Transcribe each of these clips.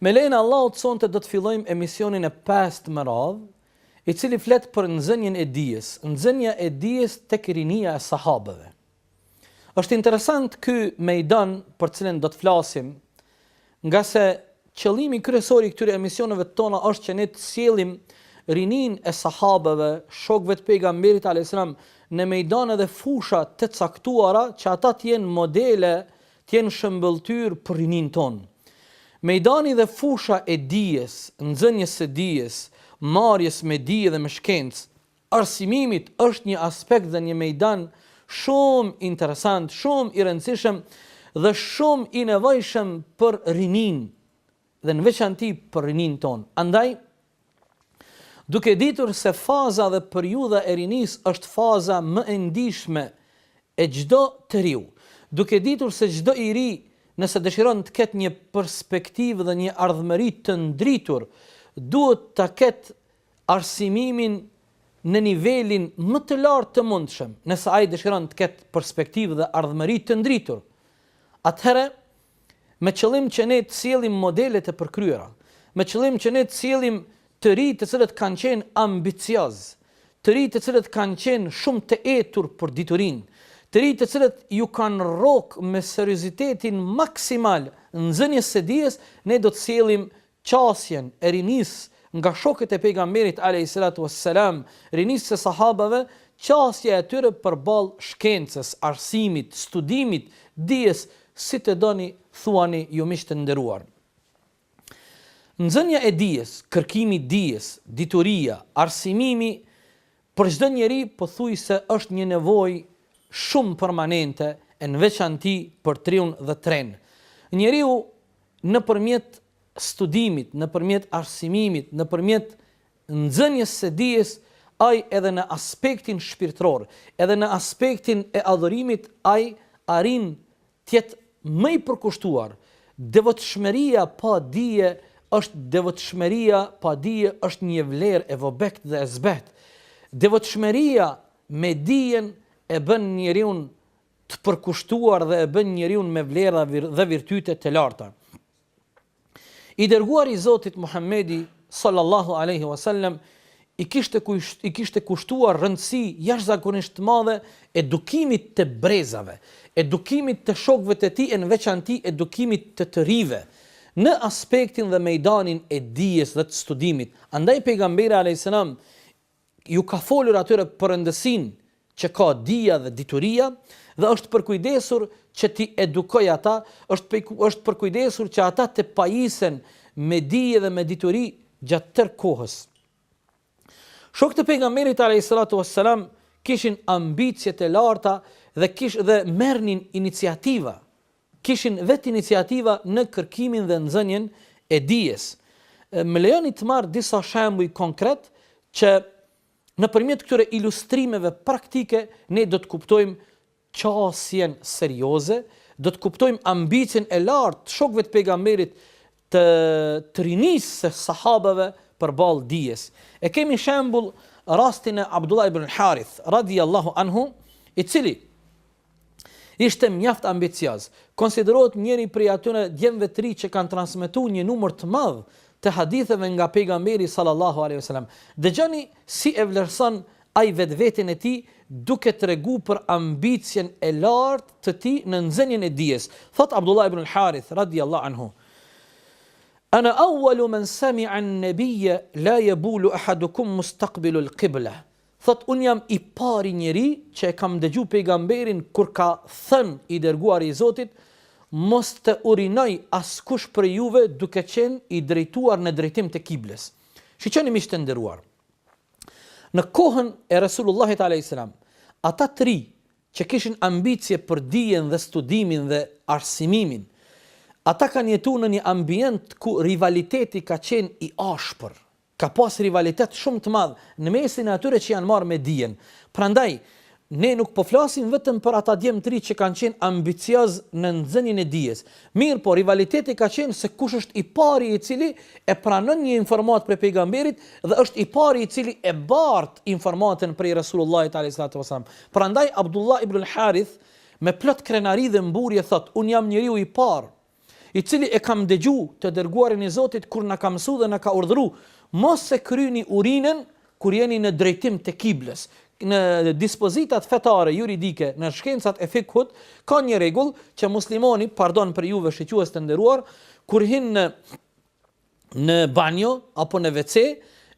Me lejen e Allahut sonte do të fillojmë emisionin e pestë me radhë, i cili flet për nxënien e dijes, nxënia e dijes tek rinia e sahabeve. Është interesant ky mejdan për të cilin do të flasim, ngase qëllimi kryesor i këtyre emisioneve tona është që ne të sjellim rininë e sahabeve, shokëve të pejgamberit alayhis salam në mejdane edhe fusha të caktuara që ata të jenë modele të jenë shëmbëlltyrë për rininë tonë. Mejdani dhe fusha e dijes, nxënies së dijes, marrjes me dije dhe me shkencë, arsimimit është një aspekt dhe një mejdan shumë interesant, shumë i rëndësishëm dhe shumë i nevojshëm për rininë, dhe në veçanti për rininë tonë. Andaj, duke ditur se faza dhe periudha e rinisë është faza më e ndijshme e çdo të riu, duke ditur se çdo i ri nëse dëshiron të ketë një perspektivë dhe një ardhmëri të ndritur, duhet ta ketë arsimimin në nivelin më të lartë të mundshëm, nëse ai dëshiron të ketë perspektivë dhe ardhmëri të ndritur, atëherë me qëllim që ne të sjellim modele të përkryera, me qëllim që ne të sjellim të rinj të cilët kanë qenë ambiciozë, të rinj të cilët kanë qenë shumë të etur për diturinë, të rinj të cilët ju kanë rrokë me seriozitetin maksimal nxënies së dijes, ne do të sjellim qasjen e rinisë nga shokët e Pejgamberit alejhi selatu ue selam, rinisë së sahabeve, qasja e tyre përballë shkencës, arsimit, studimit, dijes, si të doni thuani ju miq të nderuar. Nxënia e dijes, kërkimi i dijes, dituria, arsimimi Për çdo njeri pothuajse është një nevojë shumë permanente e në veçanti për të riun dhe të renë. Njeriu nëpërmjet studimit, nëpërmjet arsimimit, nëpërmjet nxënies së dijes ai edhe në aspektin shpirtëror, edhe në aspektin e adhurimit ai arrin të jetë më i përkushtuar, Devotshmeria pa dije është devotshmeria pa dije është një vlerë e vobektë dhe e zbehtë. Devotshmeria me dijen e bën njeriun të përkushtuar dhe e bën njeriun me vlera dhe virtyte të larta. I dërguari i Zotit Muhammedi sallallahu alaihi wasallam i kishte i kishte kushtuar rëndësi jashtëzakonisht të madhe edukimit të brezave, edukimit të shokëve të tij e në veçanti edukimit të të rinjve, në aspektin dhe mejdanin e dijes dhe të studimit. Andaj pejgamberi alaihi selam Ju ka folur atyre për rëndësinë që ka dija dhe dituria dhe është përkujdesur që t'i edukojë ata, është është përkujdesur që ata të pajisen me dije dhe me dituri gjatë tërë kohës. Shokët e Pejgamberit alejhiselatu vesselam kishin ambicie të larta dhe kish dhe merrnin iniciativa kishin vetiniciativa në kërkimin dhe nxënien e dijes. Më lejoni të marr disa shembuj konkret që nëpërmjet këtyre ilustrimeve praktike ne do të kuptojmë qasjen serioze, do të kuptojmë ambicien e lartë të shokëve të Pejgamberit të të rinisë së Sahabëve përballë dijes. E kemi shembull rastin e Abdullah ibn al-Harith, radijallahu anhu, i cili ishte mjaft ambicioz. Konsiderohet njëri prej atyre djemve të ri që kanë transmetu një numër të madh të haditheve nga pejgamberi sallallahu alaihi wasallam. Dëgjoni si e vlerëson Ai vetveten e tij duke tregu për ambicien e lartë të tij në nxënien e dijes. Thotë Abdullah ibn al-Harith, radijallahu anhu, Ana awwalu man sami'a an-nabiyya la yabulu ahadukum mustaqbilu al-qibla. Thotë, Unë jam i pari njeri që e kam dëgju Pejgamberin kur ka thënë i Dërguari i Zotit, Mos të urinojë askush prej juve duke qenë i drejtuar në drejtim të Kiblës. Shiqoni miq të nderuar! Në kohën e Resulullahit alejhi selam, ata të ri që kishin ambicie për dijen dhe studimin dhe arsimimin, ata kanë jetu në një ambient ku rivaliteti ka qenë i ashpër. Ka pas rivalitet shumë të madh në mesin e atyre që janë marrë me dijen. Prandaj, Ne nuk po flasim vetëm për ata djem të ri që kanë qenë ambiciozë në nxënien e dijes, mirëpo rivaliteti ka qenë se kush është i pari i cili e pranon një informatë prej Pejgamberit dhe është i pari i cili e bart informatën prej Resulullahit alejhi salatu ue selam. Prandaj Abdullah ibnul Harith me plot krenari dhe mburrje thotë, Unë jam njeriu i parë i cili e kam dëgju të dërguarin e Zotit kur na ka mësu dhe na ka urdhru, mos e kryni urinën kur jeni në drejtim të kiblës, në dispozitat fetare juridike në shkencat e fikhut ka një rregull që muslimani pardon prej juve shiques të nderuar kur hin në në banjo apo në WC,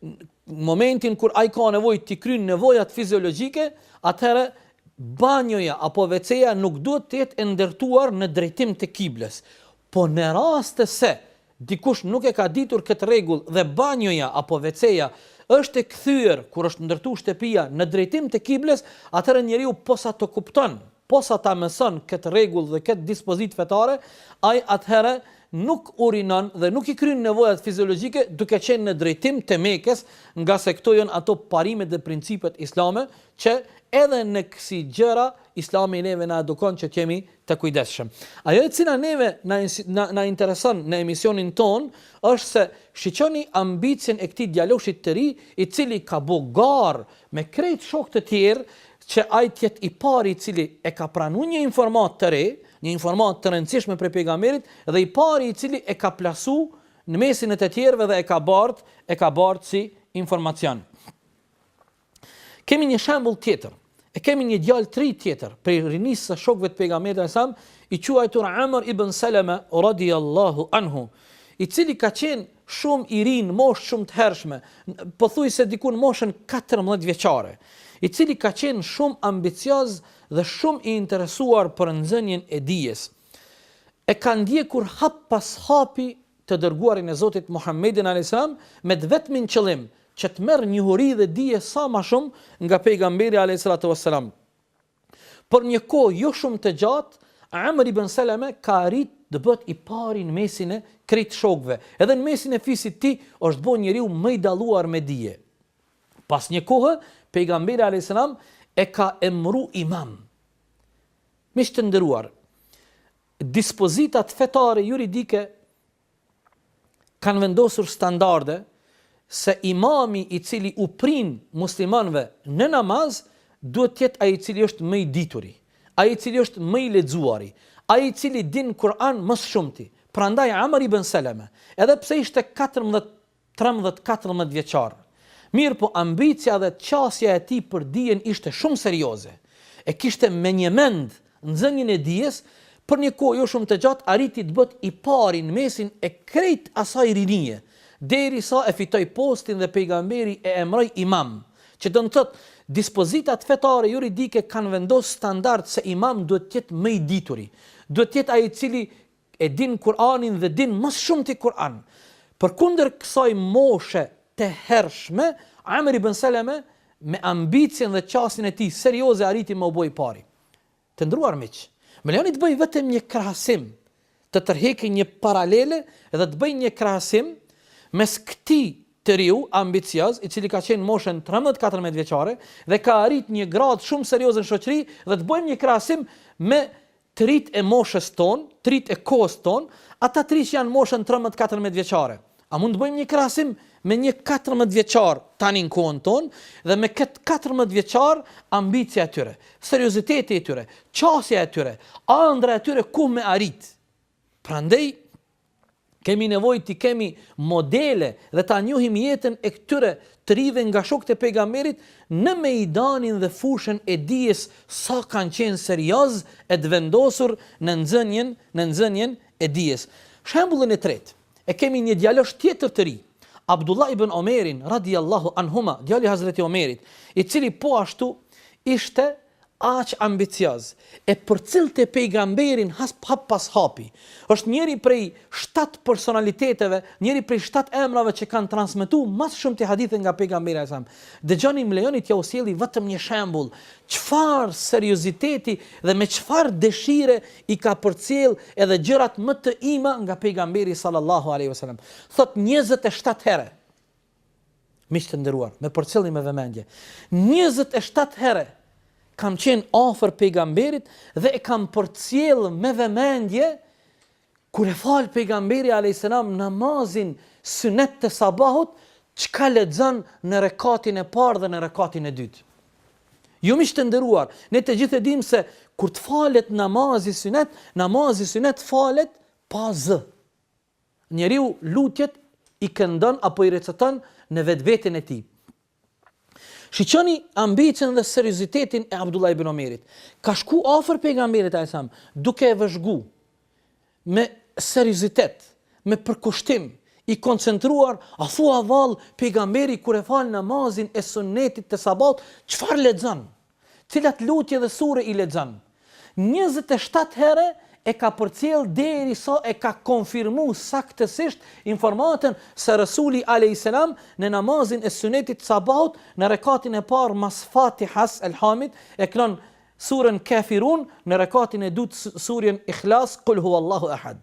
në momentin kur ai ka nevojë t'i kryn nevojat fiziologjike, atëherë banjoja apo WC-ja nuk duhet të jetë e ndërtuar në drejtim të kiblës. Po në raste se dikush nuk e ka ditur këtë rregull dhe banjoja apo WC-ja është e kthyer kur është ndërtu shtëpia në drejtim të kiblës, atëherë njeriu posa të kupton posa ta mëson këtë rregull dhe këtë dispozitë fetare, ai atëherë nuk urinon dhe nuk i kryen nevojat fiziologjike duke qenë në drejtim të Mekës, ngase këto janë ato parimet dhe principet islame që edhe në kësi gjëra Islami neve na edukon që të jemi të kujdesshëm. Ajo e cila neve na na, na intereson në emisionin tonë është se shiqoni ambicien e këtij djaloshit të ri, i cili ka bo garë me krejt shok të tjerë që ai të jetë i pari i cili e ka pranu një informatë të re, një informatë të rëndësishme prej Pejgamberit dhe i pari i cili e ka plasu në mesin e të tjerëve dhe e ka bart, e ka bart si informacion. Kemi një shembull tjetër. E kemi një djalë të ri tjetër prej rinisë së shokëve të Pejgamberit sallallahu alajhi wasallam, i quajtur Amr ibn Salama radhiyallahu anhu, i cili ka qenë shumë i ri në moshë shumë të hershme, pothuajse diku në moshën 14 vjeçare, i cili ka qenë shumë ambicioz dhe shumë i interesuar për nxënien e dijes, e ka ndjekur hap pas hapi të Dërguarin e Zotit Muhammedin alayhis salam me të vetmin qëllim që të merr njohuri dhe dije sa më shumë nga Pejgamberi alayhis salatu wassalam. Për një kohë jo shumë të gjatë, Amr ibn Salama ka arrit të bëhet i pari në mesin e krejt shokëve. Edhe në mesin e fisit të tij është bo njeriu më i dalluar me dije. Pas një kohe, pejgamberi alayhis salam e ka emëru imam. Miq të nderuar, dispozitat fetare juridike kanë vendosur standarde se imami i cili u prin muslimanëve në namaz duhet të jetë ai i cili është më i dituri, ai i cili është më i lexuari, ai i cili din Kur'an më së shumti. Prandaj Amr ibn Seleme, edhe pse ishte katërmbëdhjetë trembëdhjetë katërmbëdhjetë vjeçar, mirëpo ambicia dhe qasja e tij për dijen ishte shumë serioze. E kishte me njëmend nxënien e dijes, për një kohë jo shumë të gjatë arriti të bëhet i pari në mesin e krejt asaj rinie, derisa e fitoi postin dhe Pejgamberi e emroi Imam, që do të thotë dispozitat fetare juridike kanë vendos standard se Imam duhet të jetë më i dituri, duhet të jetë ai i cili e din Kur'anin dhe din më së shumti Kur'an. Përkundër kësaj moshe të hershme, Amr ibn Seleme me ambicien dhe qasjen e tij serioze arriti me u bë i pari. Të nderuar miq, më lejoni të bëj vetëm një krahasim, të tërheq një paralele dhe të bëj një krahasim mes këtij të riu ambicioz, i cili ka qenë n'moshën trembëdhjetë katërmbëdhjetë vjeçare dhe ka arrit një gradë shumë serioze në shoqëri dhe të bëjmë një krahasim me Të rit e moshës tonë, të rit e kohës tonë, ata të rinj që janë n'moshën trembëdhjetë katërmbëdhjetë vjeçare. A mund të bëjmë një krahasim me një katërmbëdhjetë vjeçar tani në kohën tonë dhe me këtë katërmbëdhjetë vjeçar ambicia e tyre, serioziteti i tyre, qasja e tyre, andrra e tyre ku me arrit. Prandej Kemi nevojë t'i kemi modele dhe ta njohim jetën e këtyre të rive nga shokët e Pejgamberit në mejdanin dhe fushën e dijes sa kanë qenë serioz e të vendosur në nxënien në nxënien e dijes. Shembullin e tretë e kemi një djalosh tjetër të ri, Abdullah ibn Omerin radijallahu anhuma, djali i Hazreti Omerit, i cili po ashtu ishte aq ambicioz, e përcillte pejgamberin hap pas hapi. Është njëri prej shtatë personaliteteve, njëri prej shtatë emrave që kanë transmetu më së shumti hadithe nga pejgamberi alejhi selam. Dëgjoni më lejoni t'jua sjelli vetëm një shembull, çfarë serioziteti dhe me çfarë dëshire i ka përcjell edhe gjërat më të imta nga pejgamberi sallallahu alejhi selam. Thotë njëzet e shtatë herë. Miq të nderuar, më përcjellni me vëmendje. 27 herë kam qenë afër pejgamberit dhe e kam përcjell me vëmendje kur e fal pejgamberi alayhis salam namazin sunet të sabahut çka lexon në rekatin e parë dhe në rekatin e dytë. Ju miq të nderuar, ne të gjithë e dimë se kur të falet namazi sunet, namazi sunet falet pa zë. Njeriu lutjet i këndon apo i reciton në vetveten e tij. Shiqoni ambicien dhe seriozitetin e Abdullah ibn Omerit. Ka shku afër pejgamberit alejhi selam, duke e vëzhgu me seriozitet, me përkushtim, i koncentruar, a thua vallë pejgamberi kur e fal namazin e sunnetit të sabahut, çfarë lexon? Cilat lutje dhe sure i lexon? Njëzet e shtatë herë e ka përcjellë derisa e ka konfirmu saktësisht informatën se Resuli alejhisselam në namazin e sunetit të sabahut në rekatin e parë mas Fatihas, Elhamit, e knon suren Kafirun, në rekatin e dytë suren Ihlas, Kul huwallahu ahad.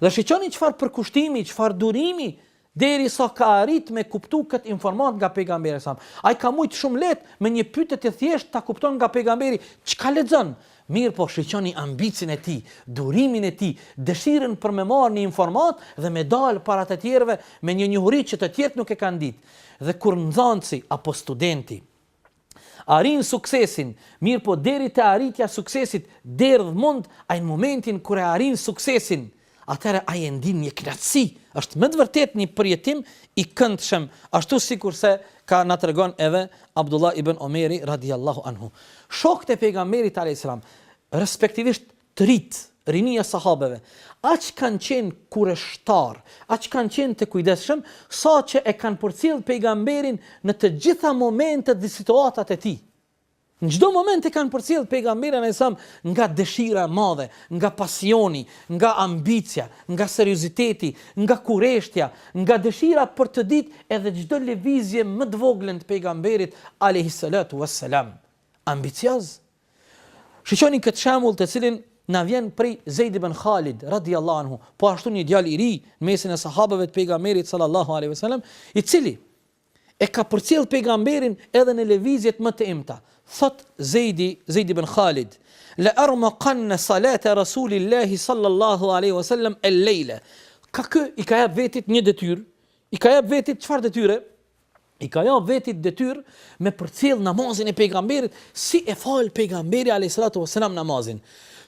Dhe shiqoni çfarë përkushtimi, çfarë durimi derisa ka arrit me kuptu këtë informatë nga pejgamberi sa. Ai ka mujt shumë lehtë me një pyetje të thjeshtë ta kupton nga pejgamberi çka lexon. Mirëpo shiqoni ambicien e tij, durimin e tij, dëshirën për me marrë një informatë dhe me dalë para të tjerëve me një njohuri që të tjerët nuk e kanë ditë. Dhe kur nxënësi apo studenti Arrin suksesin, mirëpo deri te arritja suksesit derdh mund, ai në momentin kur e arrin suksesin, atëherë ai e ndin një kënaqësi, është me të vërtetë një përjetim i këndshëm, ashtu sikurse ka na tregon edhe Abdullah ibn Omeri radijallahu anhu. Shokët e Pejgamberit alejhi selam, respektivisht Të rijtë, rinia e sahabeve, aq kanë qenë kureshtar, aq kanë qenë të kujdesshëm, saqë e kanë përcjellë Pejgamberin në të gjitha momentet dhe situatat e tij. Në çdo moment e kanë përcjellë Pejgamberin alejhi selam nga dëshira e madhe, nga pasioni, nga ambicia, nga serioziteti, nga kureshtja, nga dëshira për të ditë edhe çdo lëvizje më të voglen të Pejgamberit alejhi selatu ves selam. Ambicioz, Shiqoni këtë shembull të cilin na vjen prej Zeid ibn Khalid radijallahu anhu, po ashtu një djalë i ri në mesin e sahabeve të pejgamberit sallallahu alejhi ve sellem, i cili e ka përcjell pejgamberin edhe në lëvizjet më të imta. Thot Zeidi, Zeid ibn Khalid, la armaqan salata rasulillahi sallallahu alejhi ve sellem el-lejle. Ka kë i ka jap vetes një detyrë, i ka jap vetes çfarë detyre? i ka jap vetit detyr me përcjell namazin e pejgamberit, si e fal pejgamberi a.s. namazin.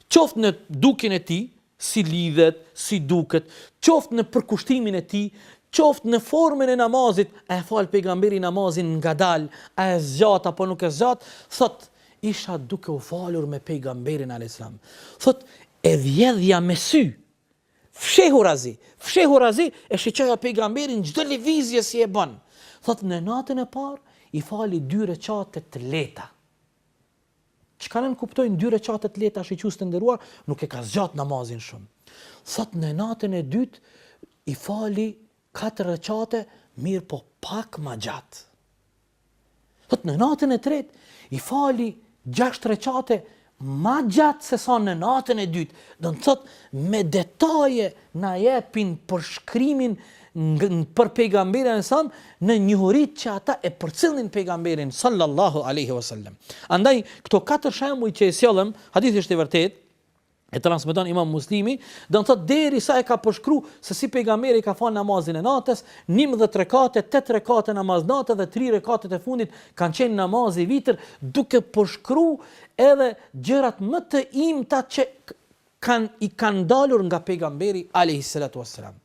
Qoftë në dukjen e tij, si lidhet, si duket, qoftë në përkushtimin e tij, qoftë në formën e namazit, a e fal pejgamberi namazin ngadalë, a e zgjat, apo nuk e zgjat, thotë, isha duke u falur me pejgamberin a.s. Thotë, e vjedhja me sy, Fshehurazi, fshehurazi e shiqoja pejgamberin çdo lëvizje si e bën. Thotë në natën e parë i fali dy rekate të lehta. Çka nënkuptojnë dy rekate të lehta shiqus të nderuar, nuk e ka zgjat namazin shumë. Thotë në natën e dytë i fali katër rekate, mirëpo pak ma gjatë. Thot në natën e tretë i fali 6 rekate ma gjatë se sa në natën e dytë. Do të thot me detaje na jepin përshkrimin për pejgamberin alejhi selam në njohurit që ata e përcillnin pejgamberin sallallahu alaihi wasallam. Andaj këto katër shembuj që i sollëm, hadithi është i vërtetë, e transmeton Imam Muslimi, do të thotë derisa e ka përshkru se si pejgamberi ka fal namazin e natës, 11 rekate, 8 rekate namaz nate dhe 3 rekatet e fundit kanë qenë namazi vitër, duke përshkru edhe gjërat më të imta që kanë i kanë dalur nga pejgamberi alayhi salatu wassalam.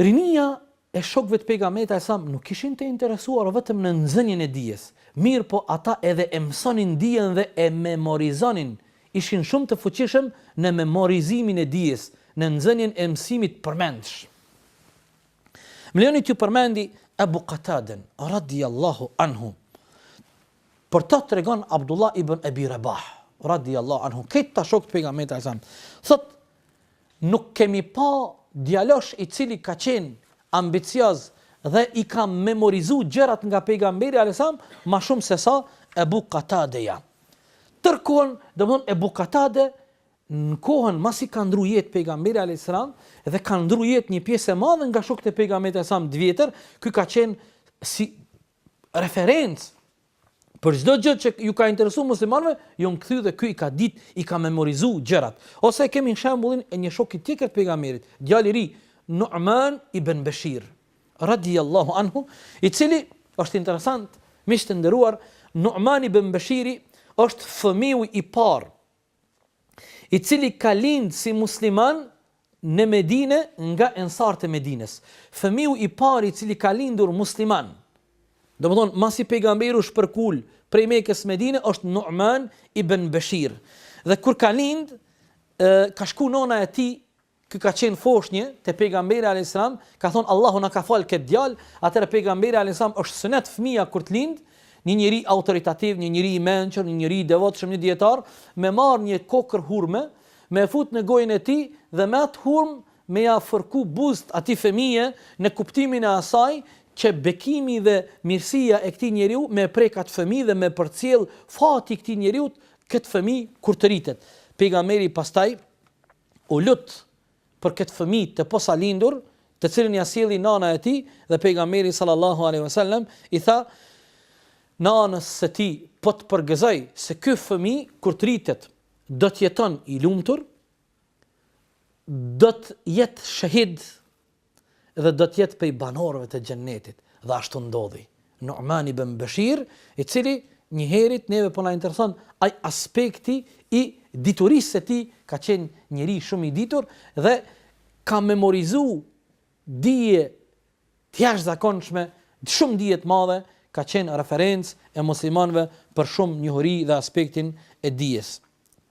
Rinia E shokëve të Pejgamberit alejhi selam nuk ishin të interesuar vetëm në nxënien e dijes, mirëpo ata edhe e mësonin dijen dhe e memorizonin, ishin shumë të fuqishëm në memorizimin e dijes, në nxënien e mësimit përmendsh. Më lejoni t'ju përmendi Ebu Kataden, radijallahu anhu. Për të tregon Abdullah ibn Ebi Rebah, radijallahu anhu, këta shokët e pejgamberit alesam. Thot, Nuk kemi pa djalosh i cili ka qenë ambicioz dhe i ka memorizu gjërat nga pejgamberi alesam ma shumë se sa Ebu Katadeja. Tërë kohën, domethënë Ebu Katade, në kohën masi ka ndru jetë pejgamberi alesam dhe ka ndru jetë një pjesë e madhe nga shokët e pejgamberi alesam t'vjetër, ky ka qenë si referencë Për çdo gjë që ju ka interesu muslimanëve, jon kthy dhe ky i ka ditë, i ka memorizu gjërat. Ose e kemi shembullin e një shoku tjetër të pejgamberit, djalë i ri, Nu'man ibn Beshir, radijallahu anhu, i cili është interesant, miq të nderuar, Nu'man ibn Beshiri është fëmiu i parë i cili ka lindë si musliman në Medine nga ensarët e Medines. Fëmiu i parë i cili ka lindur musliman, domethënë, masi pejgamberi u shpërngul prej Mekës në Medine, është Nu'man ibn Beshir. Dhe kur ka lindë, ka shku nona e tij Ky ka qenë foshnje te pejgamberi alejhi selam, ka thonë Allahu na ka falë këtë djalë, atëherë pejgamberi alejhi selam është sunet fëmija kur të lindë, një njeri autoritativ, një njeri i mençur, një njeri i devotshëm, një dijetar, me marrë një kokërr hurme, me e futë në gojën e tij dhe me atë hurme me ia fërku buzët atij fëmije në kuptimin e asaj që bekimi dhe mirësia e këtij njeriu me e prekë atë fëmijë dhe me e përcjellë fati i këtij njeriu këtë fëmijë kur të rritet. Pejgamberi pastaj U lut për këtë fëmijë të posalindur, të cilin ia sjelli nana e tij, dhe Pejgamberi sallallahu alejhi ve sellem i tha nanës së tij, Po të përgëzoj se ky fëmijë kur të rritet do të jeton i lumtur, do të jetë shehid dhe do të jetë prej banorëve të Xhennetit. Dhe ashtu ndodhi. Nu'man ibn Beshir, i cili njëherit neve po na intereson ai aspekti i diturisë së tij, ka qenë njeri shumë i ditur dhe ka memorizu dije të jashtëzakonshme, shumë dije të madhe, ka qenë referencë e muslimanëve për shumë njohuri dhe aspektin e dijes.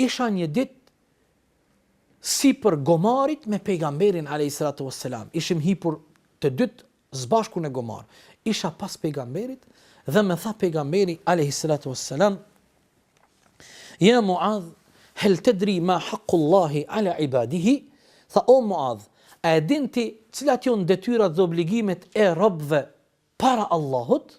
Isha një ditë sipër gomarit me Pejgamberin alejhi salatu ue selam, ishim hipur të dytë sbashku në gomar, isha pas Pejgamberit dhe më tha Pejgamberi alejhi salatu ue selam, Ja Muadh, hel tedri ma hakku Allahi ala ibadihi, tha o Muadh, a e din ti cilat janë detyrat dhe obligimet e robëve para Allahut?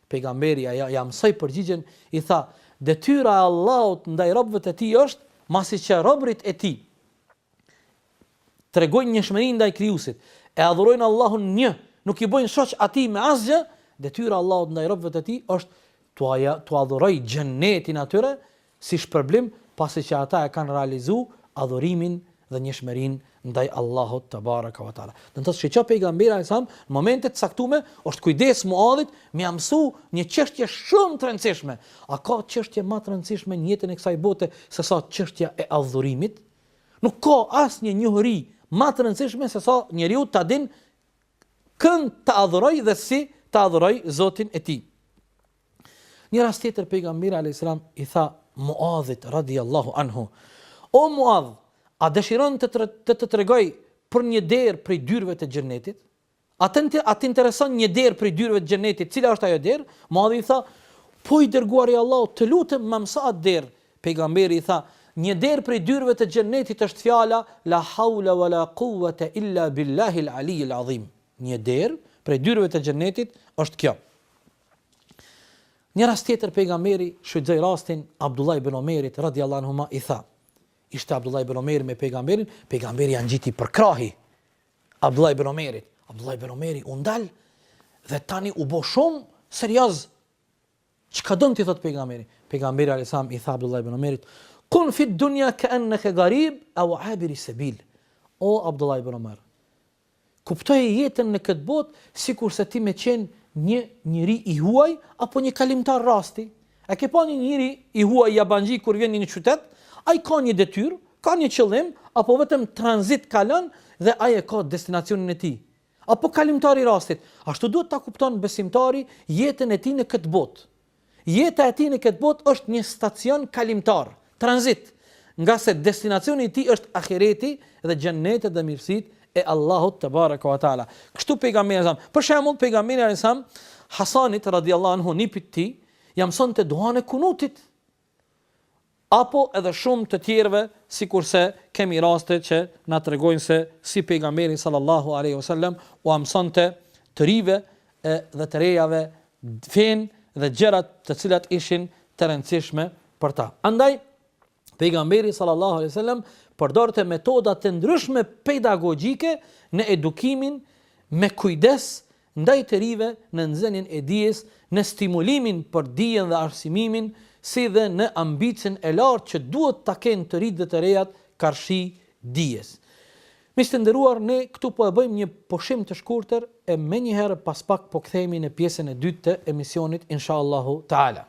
Pejgamberi ia mësoi përgjigjen, i tha, Detyra e Allahut ndaj robëve të Tij është, masi që robërit e Tij tregojnë njëshmëri ndaj Krijuesit, e adhurojnë Allahun një, nuk i bëjnë shoq Atij me asgjë, detyra e Allahut ndaj robëve të Tij është t'ua dhurojë xhennetin atyre si shpërblim pasi që ata e kanë realizu adhurimin dhe njëshmërinë ndaj Allahut tebareke ve teala. Domethënë shiqe pejgamberi a.s. në momente t'caktume, është kujdes Muadhit, me ia mësu një çështje shumë të rëndësishme. A ka çështje ma të rëndësishme në jetën e kësaj bote, se sa çështja e adhurimit? Nuk ka asnjë njohuri ma të rëndësishme, se sa njeriu ta dinë kënd të adhurojë dhe si të adhurojë Zotin e tij. Një rast tjetër pejgamberi alayhis salam i tha Muadhit radiallahu anhu, O Muadh, a dëshiron të të, të, të tregoj për një derë prej dyrëve të xhennetit? A të, a të intereson një derë prej dyrëve të xhennetit? Cila është ajo derë? Muadhi i tha, po i dërguari i Allahut, të lutem më mëso atë derë. Pejgamberi i tha, një derë prej dyrëve të xhennetit është fjala la haula wala quwwata illa billahi al-ali al-azim. Një derë prej dyrëve të xhennetit është kjo. Një rast tjetër pejgamberi shfrytëzoi rastin Abdullah ibn Omerit radhiyallahu anhuma i tha. Ishte Abdullah ibn Omeri me pejgamberin, pejgamberi ja ngjiti për krahi Abdullah ibn Omerit. Abdullah ibn Omeri u ndal dhe tani u bë shumë serioz. Çka don t'i thotë pejgamberi? Pejgamberi alayhis salam i tha Abdullah ibn Omerit, "Kun fi dunya ka'annaka gharib aw 'abir sabil." O Abdullah ibn Omer, Kuptoje jetën në këtë botë sikurse ti me qenë një njeri i huaj apo një kalimtar rasti. A ke pa një njeri i huaj jabanxhi kur vjen në një qytet, ai ka një detyrë, ka një qëllim apo vetëm tranzit kalon dhe ai e ka destinacionin e tij. Apo kalimtar i rastit, ashtu duhet ta kupton besimtari jetën e tij në këtë botë. Jeta e tij në këtë botë është një stacion kalimtar, tranzit, ngase destinacioni i tij është ahireti dhe xhennetet dhe mirësitë e Allahut tebareke ve teala. Kështu pejgamberi sa, për shembull pejgamberi alejhi selam Hasanit radiallahu anhu nipit të tij ia mësonte duan e kunutit apo edhe shumë të tjerëve sikurse kemi raste që na tregojnë se si Pejgamberi sallallahu alejhi ve sellem ua mësonte të rive dhe të rejave fenë dhe gjërat të cilat ishin të rëndësishme për ta. Andaj Pejgamberi sallallahu alejhi ve sellem përdorte metoda të ndryshme pedagogjike në edukimin me kujdes ndaj të rinjve në nxënien e dijes, në stimulimin për dijen dhe arsimimin, si dhe në ambicien e lartë që duhet ta kenë të rinjtë dhe të rejat karshi dijes. Miq të nderuar, ne këtu po e bëjmë një pushim të shkurtër e menjëherë pas pak po kthehemi në pjesën e dytë të emisionit inshallahu taala.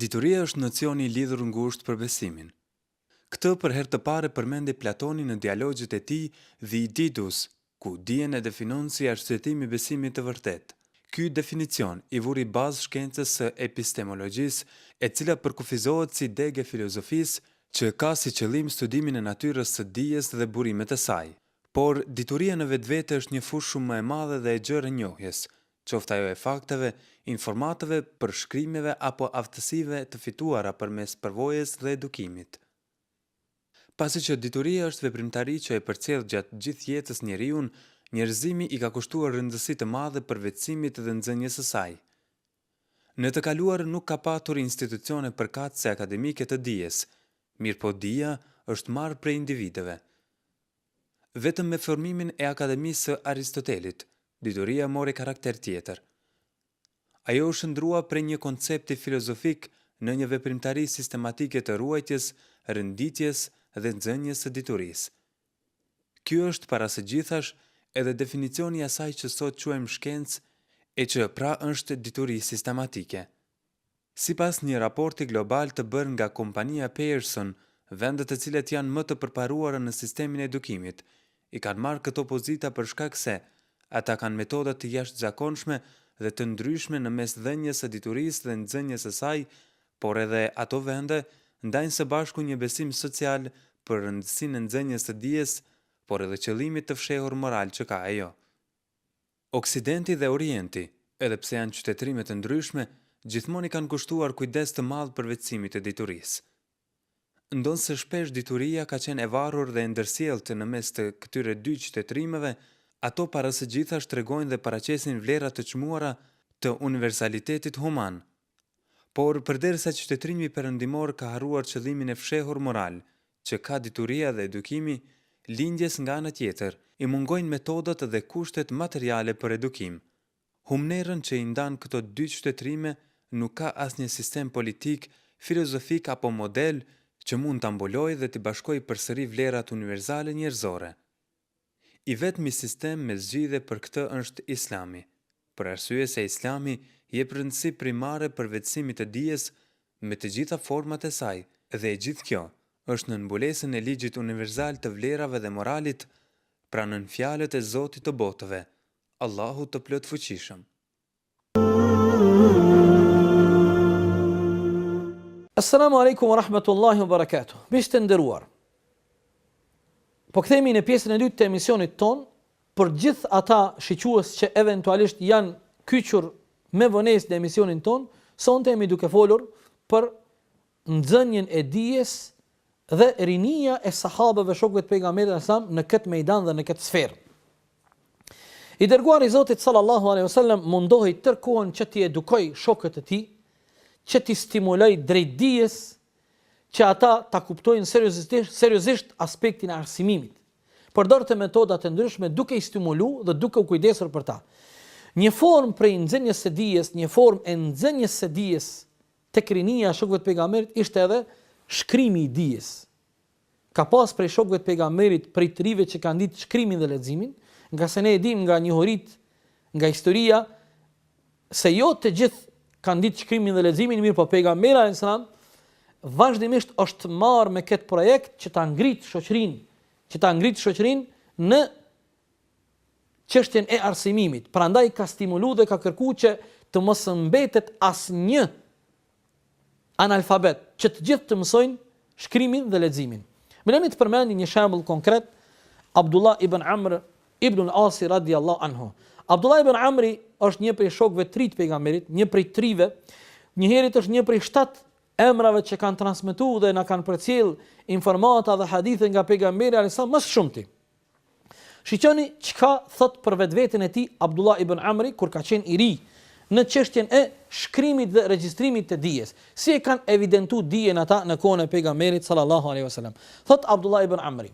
Dituria është nocion i lidhur ngushtë për besimin. Këtë për herë të parë e përmendi Platoni në dialogjet e tij Theaetetus, ku dijen e definon si arsyetim i besimit të vërtetë. Ky definicion i vuri bazë shkencës së epistemologjisë, e cila përkufizohet si degë e filozofisë, që ka si qëllim studimin e natyrës së dijes dhe burimeve të saj. Por, dituria në vetvete është një fushë shumë më e madhe dhe e gjerë e njohjes, qoftë ajo e fakteve, informatave, përshkrimeve apo aftësive të fituara përmes përvojës dhe edukimit. Pasi që dituria është veprimtari që e përcjell gjatë gjithë jetës njeriun, njerëzimi i ka kushtuar rëndësi të madhe përvetësimit dhe nxënies së saj. Në të kaluarën nuk ka patur institucione përkatëse akademike të dijes, mirëpo dija është marrë prej individëve. Vetëm me formimin e Akademisë së Aristotelit, dituria mori karakter tjetër. Ajo u shndërrua prej një koncepti filozofik në një veprimtari sistematike të ruajtjes, renditjes dhe nxënies së diturisë. Ky është para së gjithash edhe definicioni i asaj që sot quajmë shkencë e që pra është dituri sistematike. Sipas një raporti global të bërë nga kompania Pearson, vendet të cilat janë më të përparuara në sistemin e edukimit, i kanë marrë këto pozita për shkak se ata kanë metoda të jashtëzakonshme dhe të ndryshme në mes dhënies së diturisë dhe nxënies së saj, por edhe ato vende ndajnë së bashku një besim social për rëndësinë e nxënies së dijes, por edhe qëllimit të fshehur moral që ka ajo. Oksidenti dhe Orienti, edhe pse janë qytetërime të ndryshme, gjithmonë i kanë kushtuar kujdes të madh përvetësimit të diturisë. Ndonëse shpesh dituria ka qenë e varur dhe e ndërsjelltë në mes të këtyre dy qytetërimeve, ato para së gjithash tregojnë dhe paraqesin vlera të çmuara të universalitetit human, Por, përderisa qytetërimi perëndimor ka harruar qëllimin e fshehur moral që ka dituria dhe edukimi, lindjes nga ana tjetër i mungojnë metodat dhe kushtet materiale për edukim. Humnerën që i ndan këto dy qytetërime nuk ka asnjë sistem politik, filozofik apo model që mund ta mbulojë dhe t'i bashkojë përsëri vlerat universale njerëzore. I vetmi sistem me zgjidhje për këtë është Islami, për arsye se Islami jep rëndësi primare përvetësimit të dijes me të gjitha format e saj dhe e gjithë kjo është nën mbulesën e ligjit universal të vlerave dhe moralit, pra nën fjalët e Zotit të botëve, Allahut të Plotfuqishëm. Assalamu alaikum wa rahmatullahi wa barakatuh. Miq të nderuar. Po kthehemi në pjesën e dytë të emisionit tonë për gjithë ata shiques që eventualisht janë kyçur me vonesë në emisionin tonë, sonte jemi duke folur për nxënien e dijes dhe rinia e sahabëve shokëve të Pejgamberit alejhi selam në këtë mejdan dhe në këtë sferë. I dërguari i Zotit sallallahu alejhi wasallam mundohej tërë kohën që t'i edukojë shokët e tij, që t'i stimulojë drejt dijes, që ata ta kuptojnë seriozisht, seriozisht aspektin e arsimimit. Përdorte metoda të ndryshme duke i stimulu dhe duke u kujdesur për ta. Një formë prej nxënies së dijes, një formë e nxënies së dijes Tek rinia e shokëve të Pejgamberit ishte edhe shkrimi i dijes. Ka pas prej shokëve të Pejgamberit, prej të rinjve që kanë ditë shkrimin dhe leximin, ngase ne e dimë nga njohuritë, nga historia se jo të gjithë kanë ditë shkrimin dhe leximin, mirëpo Pejgamberi alayhis salam vazhdimisht është marrë me këtë projekt që ta ngrit shoqërinë, që ta ngrit shoqërinë në çështjen e arsimimit, prandaj ka stimulu dhe ka kërku që të mos mbetet asnjë analfabet, që të gjithë të mësojnë shkrimin dhe leximin. Më lejoni të përmendi një shembull konkret, Abdullah ibn Amr ibn al-Asi radiallahu anhu. Abdullah ibn Amri është një prej shokëve të rinj t'Pejgamberit, një prej t'rinjve, njëherësh është një prej shtatë emrave që kanë transmetu dhe na kanë përcjellë informata dhe hadithe nga pejgamberi alejhi selam më së shumti. Shiqoni çka thotë për vetveten e tij Abdullah ibn Amri kur ka qenë i ri në çështjen e shkrimit dhe regjistrimit të dijes, si e kanë evidentu dijen ata në kohën e Pejgamberit sallallahu alejhi ve selem. Thotë Abdullah ibn Amri,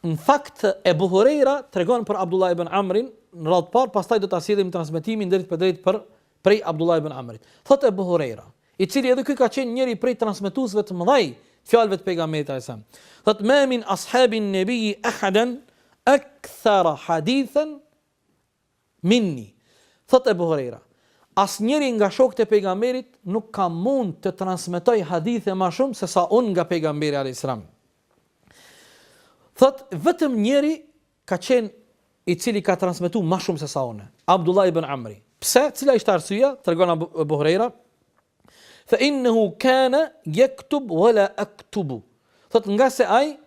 Në fakt, Ebu Hurejra tregon për Abdullah ibn Amrin në radhë të parë, pastaj do ta sjellim transmetimin drejtpërdrejt prej Abdullah ibn Amrit. Thotë Ebu Hurejra, i cili edhe ky ka qenë njëri prej transmetuesve të mëdhenj të fjalëve të Pejgamberit alajhi selam. Thot ma min ashabin nabiyyi ahadan akthara hadithan minni. Thot Ebu Hurejra, asnjëri nga shokët e pejgamberit nuk ka mund të transmetoj hadithe ma shumë se sa unë nga pejgamberi a.s. Thot, vetëm njëri ka qenë i cili ka transmetu ma shumë se sa unë, Abdullah ibn Amri. Pse? Cila ishte arsyeja? Tregon Ebu Hurejra, "Fa innahu kana yaktub wa la aktubu." Thot ngase ai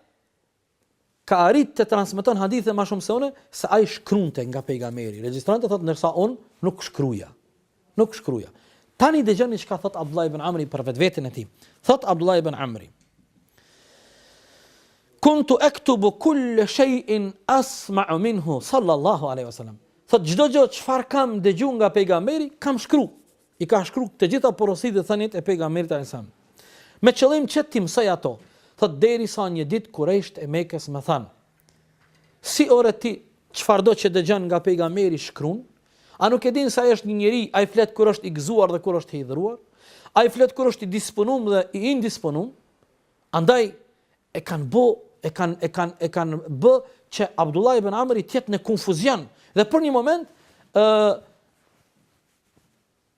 ka arrit të transmeton hadithe më shumë se unë, se ai shkruante nga pejgamberi. Regjistronte thot ndërsa unë nuk shkruaja. Nuk shkruja. Tani dëgjoni çka thot Abdullah ibn Amri për vetveten e tij. Thot Abdullah ibn Amri: Kuntu aktubu kull shay'in asma'u minhu sallallahu alaihi wasallam. Thot çdo gjë çfarë kam dëgju nga pejgamberi, kam shkru. I ka shkru të gjitha porositë dhe thëniet e pejgamberit alaihi wasallam. Me qëllim që t'i mësoj ato. Thot derisa një ditë kurejsht e Mekës më than, Si ore ti çfarëdo që dëgjon nga pejgamberi shkrun? A nuk e din se ai është një njeri, ai flet kur është i gëzuar dhe kur është i hidhëruar? Ai flet kur është i disponum dhe i indisponum? Andaj e kanë bë, e kanë e kanë e kanë bë që Abdullah ibn Amri të jetë në konfuzion dhe për një moment ë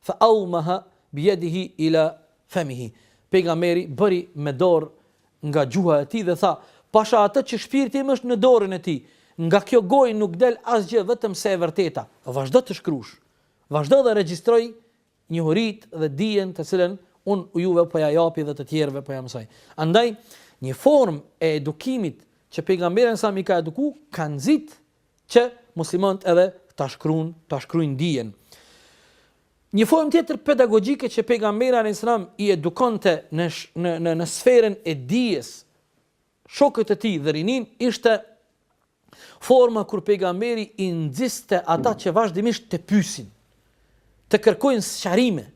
Fa awmaha bi yadihi ila famihi, Pejgamberi bëri me dorë nga gjuha e tij dhe tha, Pasha atë që shpirti im është në dorën e tij, nga kjo gojë nuk del asgjë vetëm se e vërteta. Vazhdo të shkrush. Vazhdo dhe regjistroj njohuritë dhe dijen të cilën unë juve po ia japi dhe të tjerëve po ia mësoj. Andaj, një formë e edukimit që Pejgamberi a.s. i ka eduku, ka nxitë Që muslimanët edhe ta shkruan, ta shkruajnë dijen. Një formë tjetër pedagogjike që pejgamberi alayhis salam i edukonte në në në në sferën e dijes shokët e tij dhe rinin ishte forma kur pejgamberi i nxiste ata që vazhdimisht të pyesin. të kërkojnë sqarime,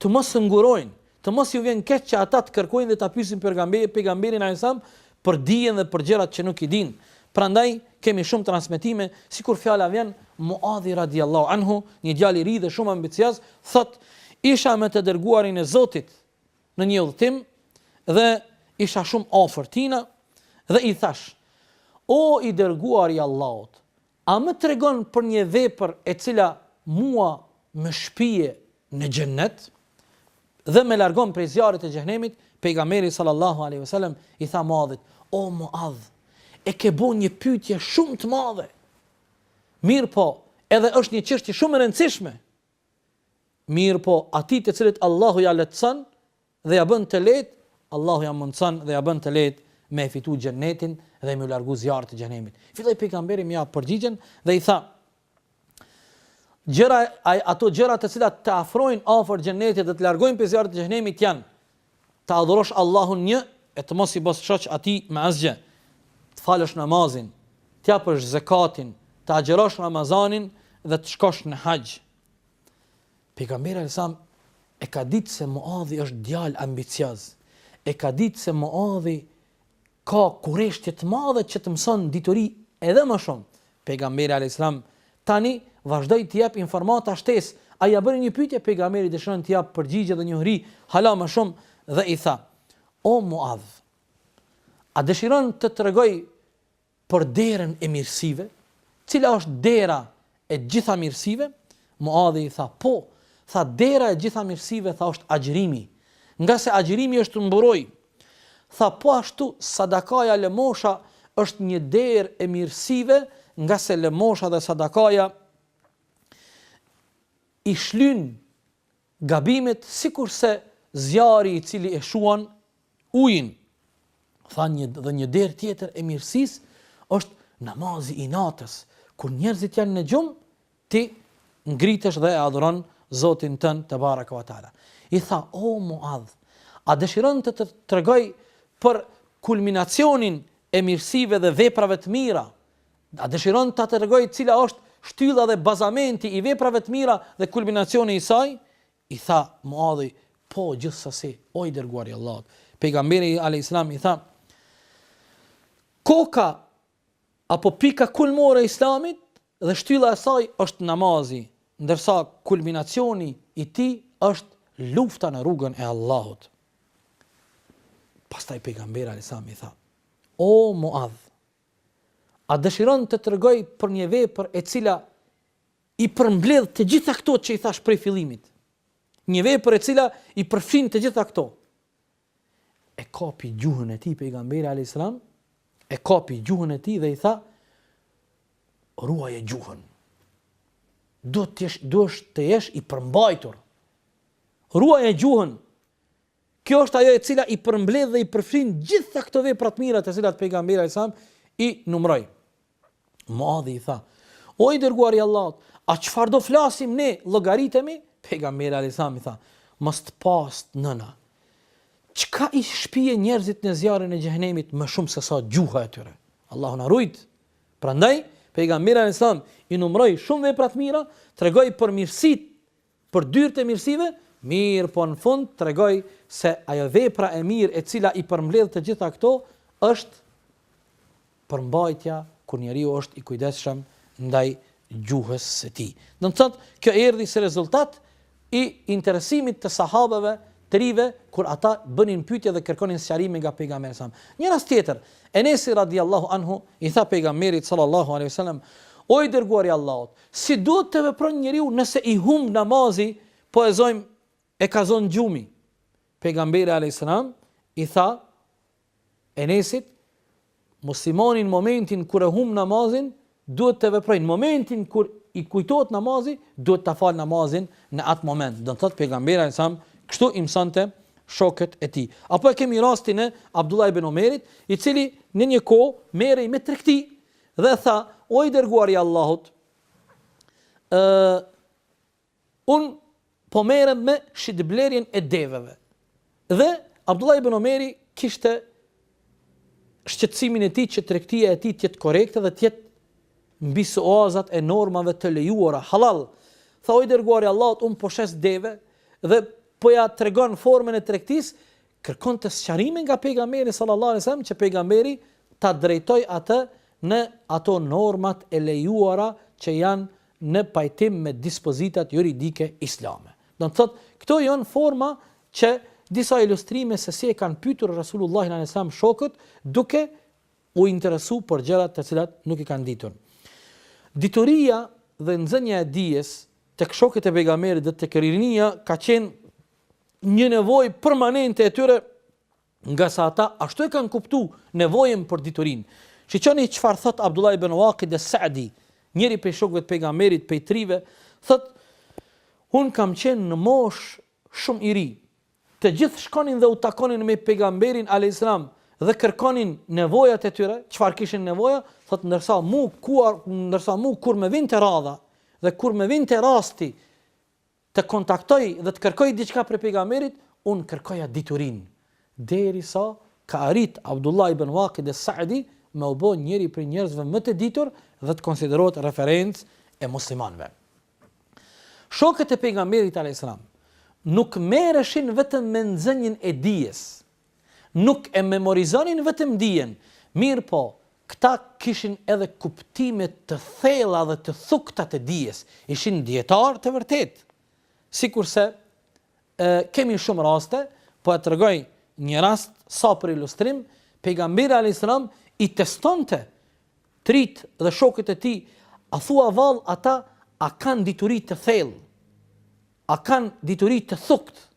të mos ngurojnë, të mos ju vjen keq që ata të kërkojnë dhe ta pyesin pejgamberin pejgamberin alaihi salam për dijen dhe për gjërat që nuk i dinë. Prandaj kemi shumë transmetime, sikur fjala vjen Muadhi radiallahu anhu, një djalë i ri dhe shumë ambicioz, thotë, isha me të dërguarin e Zotit në një udhëtim dhe isha shumë afër tina dhe i thash, o i dërguari i Allahut, A më tregon për një vepër e cila mua më shpie në xhennet dhe më largon prej zjarrit të xhehenemit, Pejgamberi sallallahu alejhi ve sellem i tha Muadhit, O Muadh, e ke bo një pyetje shumë të madhe, mirëpo edhe është një çështje shumë e rëndësishme, mirëpo atij të cilit Allahu ia lehtëson, dhe ja bën të lehtë, Allahu ja mundëson dhe ja bën të lehtë me e fitu Xhennetin dhe me u largu zjarrit të Xhenemit. Filloi pejgamberi me ja përgjigj dhe i tha, Gjërat, ato gjëra të cilat të afrojnë afër Xhennetit dhe të largojnë prej zjarrit të Xhenemit janë të adhurosh Allahun një e të mos i bësh shoq atij me asgjë, të falësh namazin, të japësh zakatin, të agjërosh Ramazanin dhe të shkosh në haxh. Pejgamberi alajhissalam e ka ditë se Muadhi është djalë ambicioz, e ka ditë se Muadhi ka kureshtje të madhe që të mëson dituri edhe më shumë. Pejgamberi alajhissalam tani vazhdoi të jap informata shtesë. Ai ia bëri një pyetje, pejgamberi dëshiron të jap përgjigje dhe njohuri hala më shumë dhe i tha: O Muadh, a dëshiron të tregoj për derën e mirësive, cila është dera e gjitha mirësive, Muadhi i tha, po, tha dera e gjitha mirësive, tha është agjërimi, ngase agjërimi është mburojë, tha po ashtu sadakaja lëmosha është një derë e mirësive, ngase lëmosha dhe sadakaja i shlyn gabimet, sikurse zjarri i cili e shuan ujin, tha një dhe një derë tjetër e mirësisë është namazi i natës, kur njerëzit janë në gjumë, ti ngritesh dhe e adhuron Zotin tënd tebareke ve teala. I tha, o Muadh, a dëshiron të të tregoj për kulminacionin e mirësive dhe veprave të mira, A dëshiron të të tregoj cila është shtylla dhe bazamenti i veprave të mira dhe kulminacioni i saj? I tha Muadhi, Po, gjithsesi, o i Dërguari i Allahut. Pejgamberi, alejhi selam, i tha, Koka apo pika kulmore e Islamit dhe shtylla e saj është namazi, ndërsa kulminacioni i tij është lufta në rrugën e Allahut. Pastaj pejgamberi, alejhi selam, i tha, O Muadh, A dëshiron të tregoj për një vepër e cila i përmbledh të gjitha këto që i thashë prej fillimit? Një vepër e cila i përfshin të gjitha këto. E kapi gjuhën e tij pejgamberi alayhis salam, e kapi gjuhën e tij dhe i tha: "Ruaje gjuhën. Do të jesh do të jesh i përmbajtur. Ruaje gjuhën. Kjo është ajo e cila i përmbledh dhe i përfshin gjitha këto vepra të mira të cilat pejgamberi alayhis salam i numëroi. Muadhi i tha: O i dërguari i Allahut, a çfarë do flasim ne, llogaritemi? Pejgamberi alayhis salam i tha: Mos të past nëna. Çka i shpije njerëzit në zjarrin e xhehenemit më shumë se sa gjuha e tyre? Allahu na rujt. Prandaj pejgamberi alayhis salam i numëroi shumë vepra të mira, tregoi për mirësitë për dyert e mirësive, mirëpo në fund tregoi se ajo vepra e mirë e cila i përmbledh të gjitha këto është përmbajtja kur njeriu është i kujdesshëm ndaj gjuhës së tij. Do të thotë, kjo erdhi si rezultat i interesimit të sahabeve të rinjve kur ata bënin pyetje dhe kërkonin sqarime nga pejgamberi sa. Një rast tjetër, Enesi radiallahu anhu i tha pejgamberit sallallahu alaihi wasallam, O i dërguari i Allahut, Si duhet të vepron njeriu nëse i humb namazi po e zojm e ka zon gjumi pejgamberi alejhi selam i tha Enesit muslimani në momentin kur e humb namazin duhet të veproj në momentin kur i kujtohet namazi duhet ta fal namazin në atë moment do të thot pejgamberi alejhi selam kështu i mësonte shokët e tij apo e kemi rastin e Abdullah ibn Omerit i cili në një kohë merrej me tregti Dhe tha, o i dërguar i Allahut, ë un po merrem me shitblerjen e deveve. Dhe Abdullah ibn Omeri kishte shqetësimin e tij që tregtia e tij të jetë korrekte dhe të jetë mbi suazat e normave të lejuara halal. Tha o i dërguar i Allahut, un po shes deve dhe po ja tregon formën e tregtisë, Kërkonte sqarime nga Pejgamberi sallallahu alejhi ve sellem që Pejgamberi ta drejtoj atë në ato normat e lejuara që janë në pajtim me dispozitat juridike islame. Do të thotë, këto janë forma që disa ilustrime se si e kanë pyetur Resulullahin alejhi ve sellem shokët duke u interesu për gjëra të cilat nuk i kanë ditur. Dituria dhe nxënia e dijes tek shokët e pejgamberit dhe tek rinia ka qenë një nevoj permanente e tyre, ngase ata ashtu e kanë kuptu nevojen për diturin. Shiqoni çfarë thot Abdullah ibn Waqid e Sa'di, njëri prej shokve të pejgamberit prej të rive, thot, unë kam qenë në mosh shumë i ri, të gjithë shkonin dhe u takonin me pejgamberin a.s. dhe kërkonin nevojat e tyre, çfarë kishin nevojë, thot, ndërsa mu, kur, ndërsa mu kur më vinte radha, dhe kur më vinte rasti, të kontaktoj dhe të kërkoj diçka prej Pejgamberit, unë kërkoja diturinë, deri sa ka arrit Abdullah ibn Waqid el-Sa'di me u bë njëri prej njerëzve më të ditur dhe të konsiderohet referencë e muslimanëve. Shokët e Pejgamberit, alejhi selam, nuk merreshin vetëm me nxënien e dijes, Nuk e memorizonin vetëm dijen, mirëpo këta kishin edhe kuptime të thella dhe të thukta të dijes, ishin dijetarë të vërtetë. Sikurse kemi shumë raste, po e tregoj një rast sa për ilustrim, pejgamberi alayhis salam i testonte rinë dhe shokët e tij, a thua vallë ata a kanë dituri të thellë. A kanë dituri të thuktë?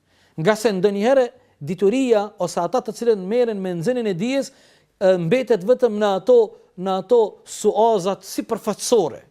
Ngase ndonjëherë dituria ose ata të cilët merren me nxënien e dijes mbeten vetëm në ato në ato suazat sipërfaqësore.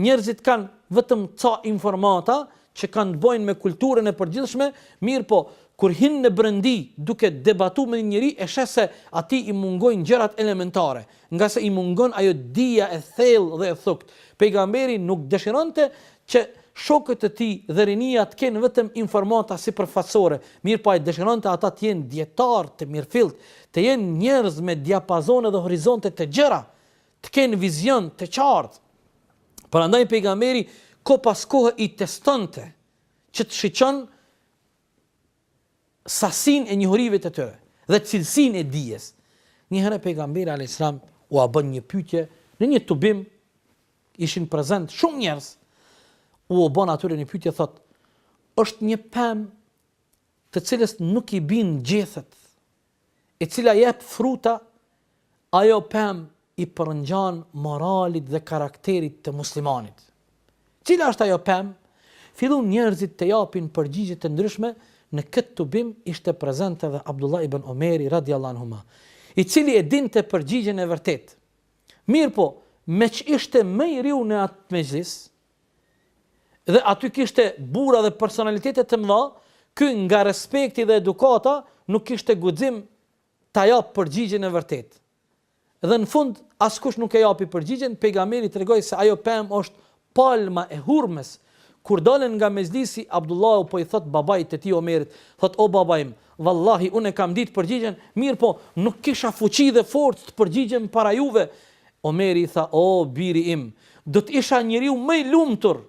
Njerëzit kanë vetëm ca informata që kanë të bëjnë me kulturën e përgjithshme, mirëpo kur hyn në brendi duke debatu me një njeri e sheh se atij i mungojnë gjërat elementare, Ngase i mungon ajo dija e thellë dhe e thuktë, Pejgamberi nuk dëshironte që shokët e tij dhe rinia të kenë vetëm informata sipërfaqësore, mirëpo ai dëshironte ata të jenë dijetarë të mirëfilltë, të jenë njerëz me diapazone dhe horizonte të gjera, të kenë vizion të qartë. Prandaj Pejgamberi kohë pas kohe i testonte që të shiqon sasinë e njohurive të tyre dhe cilësinë e dijes. Një herë pejgamberi alejhi selam ua bën një pyetje në një tubim ishin prezent shumë njerëz ua bën atyre një pyetje thot është një pemë të cilës nuk i bin gjethet e cila jep fruta, ajo pemë i përngjan moralit dhe karakterit të muslimanit. Cila është ajo pemë? Fillun njerëzit të japin përgjigje të ndryshme, në këtë tubim ishte prezent edhe Abdullah ibn Omeri radijallahu anhuma, i cili e dinte përgjigjen e vërtetë. Mirëpo, meqë ishte më i riu në atë mexhlis, dhe aty kishte burra dhe personalitete të mëdha, ky nga respekti dhe edukata nuk kishte guxim ta japë përgjigjen e vërtetë. Dhe në fund askush nuk e japi përgjigjen, pejgamberi tregoi se ajo pemë është palma e hurmes. Kur dolën nga mexhlisi, Abdullahu po i thotë babait të tij Omerit, thotë o baba im, vallahi unë e kam ditë përgjigjen, mirëpo nuk kisha fuqi dhe forcë të përgjigjem para juve, Omeri i tha, O biri im, do të isha njeriu më i lumtur,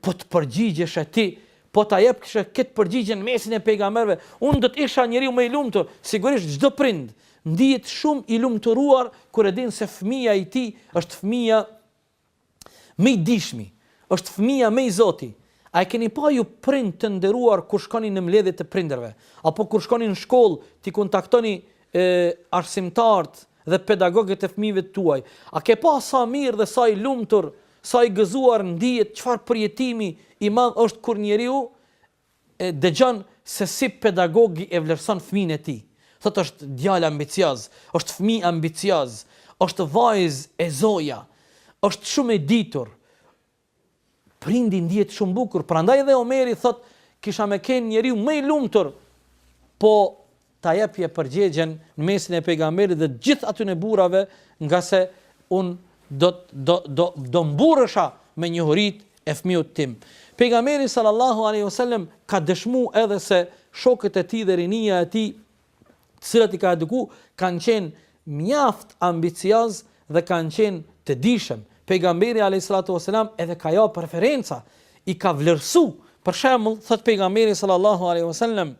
po të përgjigjeshe ti, po ta jepshe këtë përgjigje në mesin e pejgamberëve, unë do të isha njeriu më i lumtur, sigurisht çdo prind ndihet shumë i lumturuar kur e din se fëmija i tij është fëmija Më i dishmi, është fëmija më i zoti. A e keni pa ju prindër të nderuar kur shkoni në mbledhje të prindërve, apo kur shkoni në shkollë t'i kontaktoni arsimtarët dhe pedagogët e fëmijëve tuaj, a ke pa sa mirë dhe sa i lumtur, sa i gëzuar ndihet, çfarë përjetimi i madh është kur njeriu E dëgjon se si pedagogi e vlerëson fëmijën e tij. Thotë është djalë ambicioz, është fëmijë ambicioz, është vajzë e zoja, është shumë e ditur. Prindi ndihet shumë bukur, prandaj edhe Omeri thotë kisha me kenë njeriu më i lumtur, po ta jepje përgjegjen në mesin e pejgamberit dhe t'gjithë atyne burrave ngase unë do, do, do, do mburësha me njohuritë e fmiut tim. Pejgamberi sallallahu aleyhu sallem ka dëshmu edhe se shokët e tij dhe rinia e tij të cilat i ka eduku kanë qenë mjaft ambicioz dhe kanë qenë të dishëm. Pejgamberi aleyhu sallatu sallam edhe ka ja preferenca i ka vlerësu për shembull thotë pejgamberi sallallahu aleyhu sallem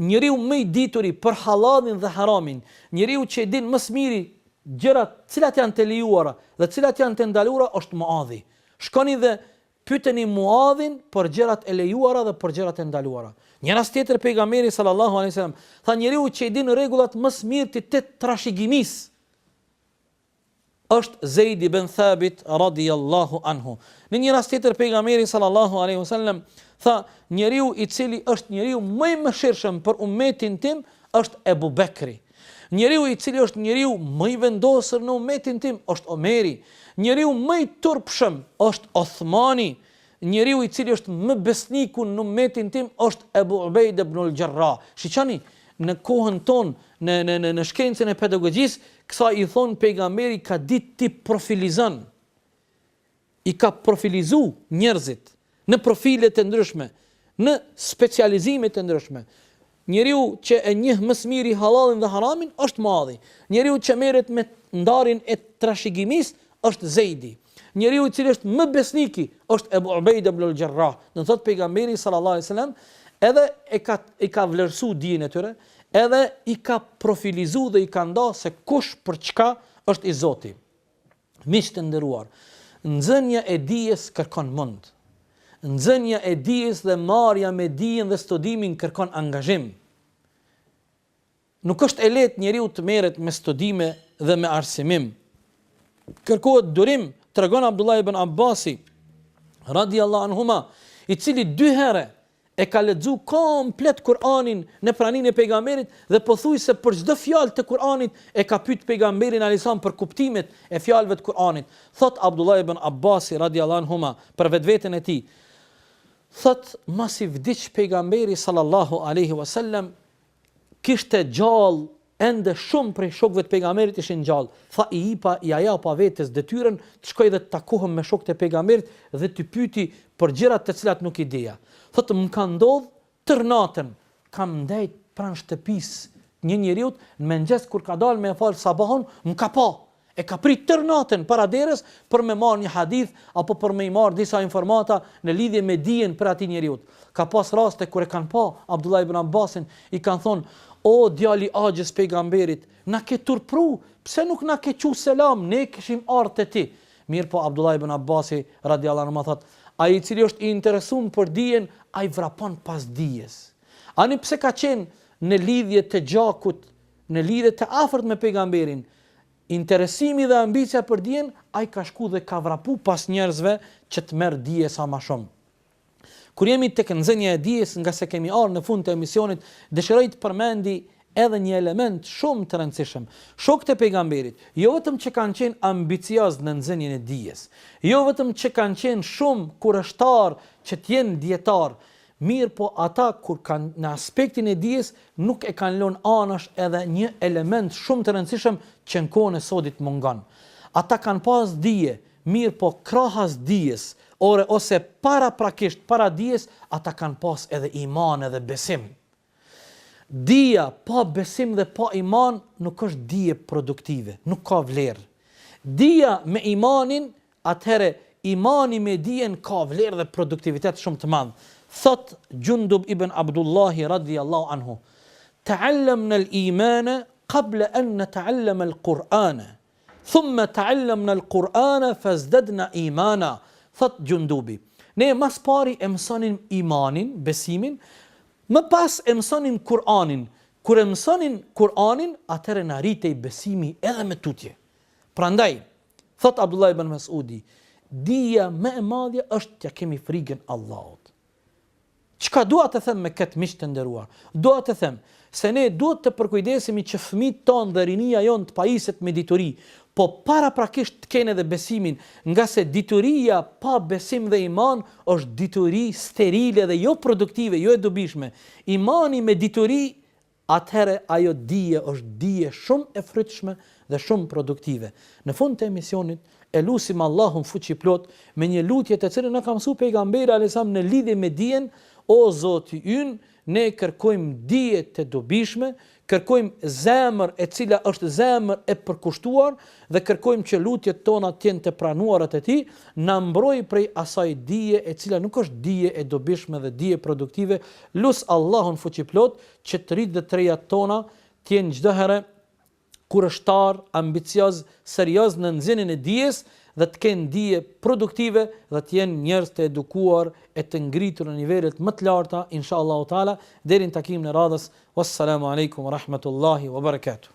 Njeriu më i dituri për hallalin dhe haramin, njeriu që i din më së miri gjërat cilat janë të lejuara dhe cilat janë të ndaluara është Muadhi. Shkoni dhe pyeteni Muadhin për gjërat e lejuara dhe për gjërat e ndaluara. Një rast tjetër pejgamberi sallallahu alaihi wasallam tha njeriu që i din rregullat më së miri të trashigimisë është Zejd ibn Thabit radijallahu anhu. Në një rast tjetër pejgamberi sallallahu alaihi wasallam tha, njeriu i cili është njeriu më i mëshirshëm për ummetin tim është Ebu Bekri. Njeriu i cili është njeriu më i vendosur në ummetin tim është Omeri. Njeriu më i turpshëm është Othmani. Njeriu i cili është më besniku në ummetin tim është Ebu Ubejd ibnul Xherrah. Shiqoni, në kohën tonë, në në në në shkencën e pedagogjisë, kësaj i thonë pejgamberi ka ditë t'i profilizon. I ka profilizu njerëzit në profile të ndryshme, në specializime të ndryshme. Njeriu që e njeh më së miri hallalin dhe haramin është Muadhi. Njeriu që merret me ndarjen e trashëgimisë është Zejdi. Njeriu i cili është më besniki është Ebu Ubejde ibn al-Xherrah. Do thotë pejgamberi sallallahu alejhi wasallam edhe e ka i ka vlerësu dijen e tyre, edhe i ka profilizu dhe i ka nda se kush për çka është i zoti. Miq të nderuar, nxënia e dijes kërkon mund. Nxënia e dijes dhe marrja me dijen dhe studimin kërkon angazhim. Nuk është e lehtë njeriu të merret me studime dhe me arsimim. Kërkohet durim, tregon Abdullah ibn Abbasi radiallahu anhuma, i cili dy herë e ka lexu komplet Kur'anin në praninë e pejgamberit dhe pothuajse për çdo fjalë të Kur'anit e ka pyet pejgamberin alejhi selam për kuptimet e fjalëve të Kur'anit. Thot Abdullah ibn Abbasi radiallahu anhuma për vetveten e tij, thot masi vdiq pejgamberi sallallahu alaihi wasallam kishte gjallë Ende shumë prej shokëve të Pejgamberit ishin gjallë, tha i ipa ia japa vetes detyrën të shkoj dhe të takohem me shokët e Pejgamberit dhe t'i pyti për gjërat të cilat nuk i dija. Thotë më ka ndodhë tërë natën kam ndejt pranë shtëpisë të një njeriut, në mëngjes kur ka dalë me e falë sabahun, më ka pa E ka prit tërë natën para derës për me marrë një hadith apo për me i marrë disa informata në lidhje me dijen prej atij njeriut. Ka pas raste kur e kanë pa Abdullah ibn Abbasin, i kanë thonë, O djali i axhës Pejgamberit, na ke turpru, pse nuk na ke çu selam, ne kishim ardhë te ti. Mirëpo Abdullah ibn Abbasi, radijallahu anhuma, thotë, Ai cili është i interesum për dijen, ai vrapon pas dijes. Ani pse ka qenë në lidhje të gjakut, në lidhje të afërt me Pejgamberin, Interesimi dhe ambicia për dijen, ai ka shku dhe ka vrapu pas njerëzve që të merr dije sa ma shumë. Kur jemi tek nxënia e dijes nga se kemi ardhë në fund të emisionit, dëshiroj të përmendi edhe një element shumë të rëndësishëm. Shokët e Pejgamberit, jo vetëm që kanë qenë ambiciozë në nxënien e dijes, jo vetëm që kanë qenë shumë kureshtarë që të jenë dijetarë, Mirëpo ata kur kanë në aspektin e dijes nuk e kanë lënë anash edhe një element shumë të rëndësishëm që në kohën e sodit mungon. Ata kanë pas dije, mirëpo krahas dijes, ore ose paraprakisht para dijes, ata kanë pas edhe iman edhe besim. Dija pa besim dhe pa iman nuk është dije produktive, nuk ka vlerë. Dija me imanin, atëherë imani me dijen ka vlerë dhe produktivitet shumë të madh. Thot Jundub ibn Abdullahi radhiyallahu anhu, Ta'allamna al-imana qabla an nata'allama al-Qur'ana. Thumme ta'allamna al-Kur'ane fazdadna imana, thotë Xhundubi, Ne ma s'pari e mësonim imanin, besimin, më pas e mësonim Kur'anin, kur e mësonim Kur'anin, atëherë na rritej besimi edhe më tutje. Prandaj, thotë Abdullah ibn Mes'udi, Dija më e madhe është t'ia kemi frigën Allahut. Çka dua të them me këtë miq të nderuar? Dua të them se ne duhet të përkujdesemi që fëmijët tonë dhe rinia jonë të pajiset me dituri, po paraprakisht të kenë edhe besimin, ngase dituria pa besim dhe iman është dituri sterile dhe jo produktive, jo e dobishme. Imani me dituri atëherë ajo dije është dije shumë e frytshme dhe shumë produktive. Në fund të emisionit, e lusim Allahun Fuqiplotë me një lutje të cilën na ka mësuar Pejgamberi alejhi selam në lidhje me dijen, O Zoti ynë, ne kërkojmë dije të dobishme, kërkojmë zemër e cila është zemër e përkushtuar, dhe kërkojmë që lutjet tona të jenë të pranuara te Ti, na mbroj prej asaj dije e cila nuk është dije e dobishme dhe dije produktive, lus Allahun Fuqiplotë që të rinjtë dhe të rejat tona të jenë çdo herë kureshtarë, ambiciozë, seriozë në nxënien e dijes dhe të kenë dije produktive dhe të jenë njerëz të edukuar e të ngritur në nivelet më të larta inshallahu teala deri në takimin e radhës wassalamu alejkum wa rahmetullahi wa barakatuh.